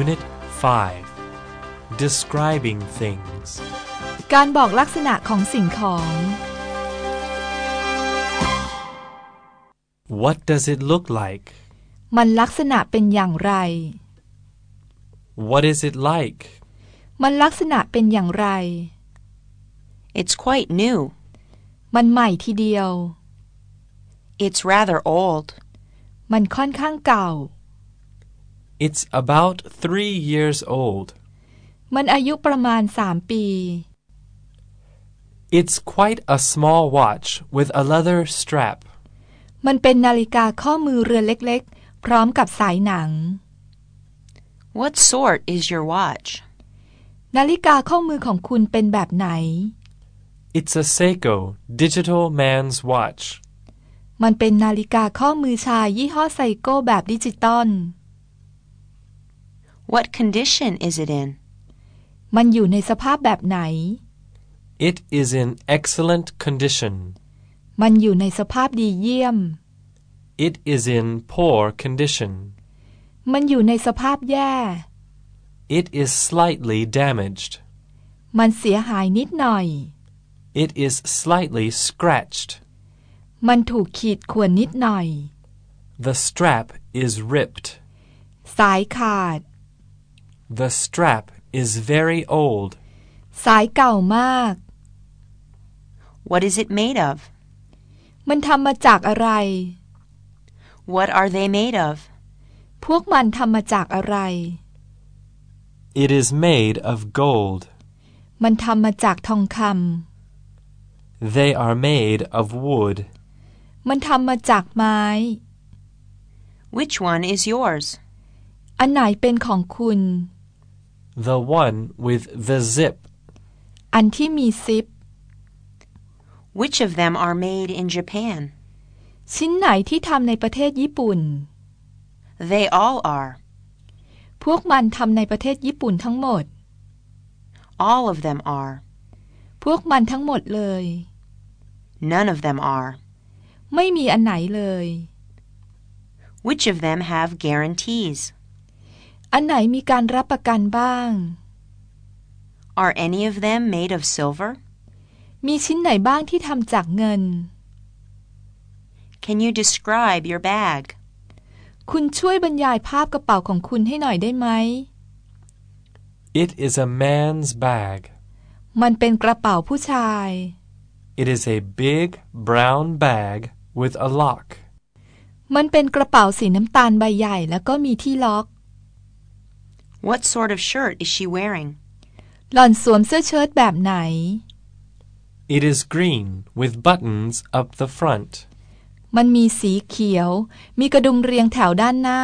Unit 5 Describing things การบอกลักษณะของสิ่งของ What does it look like มันลักษณะเป็นอย่างไร What is it like มันลักษณะเป็นอย่างไร It's quite new. มันใหม่ทีเดียว It's rather old. มันค่อนข้างเก่า It's about three years old. มันอายุประมาณสามปี It's quite a small watch with a leather strap. มันเป็นนาฬิกาข้อมือเรือนเล็กๆ พร้อมกับสายหนัง What sort is your watch? นาฬิกาข้อมือของคุณเป็นแบบไหน It's a Seiko digital man's watch. มันเป็นนาฬิกาข้อมือชายยี่ห้อไซโก้แบบดิจิตอล What condition is it in? มันอยู่ในสภาพแบบไหน It is in excellent condition มันอยู่ในสภาพดีเยี่ยม It is in poor condition มันอยู่ในสภาพแย่ It is slightly damaged มันเสียหายนิดหน่อย It is slightly scratched มันถูกขีดข่วนนิดหน่อย The strap is ripped สายขาด The strap is very old สายเก่ามาก What is it made of? มันทำมาจากอะไร What are they made of? พวกมันทำมาจากอะไร It is made of gold มันทำมาจากทองค They are made of wood ำ มันทำมาจากไม้ Which one is yours? อันไหนเป็นของคุณ The one with the zip อันที่มีซิป Which of them are made in Japan? ชิ้นไหนที่ทำในประเทศญี่ปุ่น They all are. พวกมันทำในประเทศญี่ปุ่นทั้งหมด All of them are. พวกมันทั้งหมดเลย None of them are. ไม่มีอันไหนเลย Which of them have guarantees? อันไหนมีการรับประกันบ้าง Are any of them made of silver? มีชิ้นไหนบ้างที่ทำจากเงิน Can you describe your bag? คุณช่วยบรรยายภาพกระเป๋าของคุณให้หน่อยได้ไหม It is a man's bag มันเป็นกระเป๋าผู้ชาย It is a big brown bag with a lock มันเป็นกระเป๋าสีน้ำตาลใบใหญ่แล้วก็มีที่ล็อก What sort of shirt is she wearing? หล่อนสวมเสื้อเชิ้ตแบบไหน It is green with buttons up the front มันมีสีเขียว มีกระดุมเรียงแถวด้านหน้า